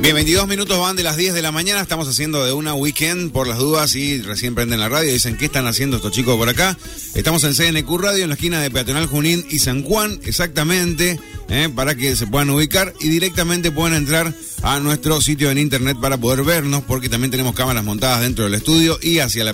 Bien, 22 minutos van de las 10 de la mañana. Estamos haciendo de una weekend por las dudas y recién prenden la radio. Dicen, ¿qué están haciendo estos chicos por acá? Estamos en CNQ Radio, en la esquina de Peatonal Junín y San Juan, exactamente, eh, para que se puedan ubicar y directamente puedan entrar a nuestro sitio en internet para poder vernos, porque también tenemos cámaras montadas dentro del estudio y hacia la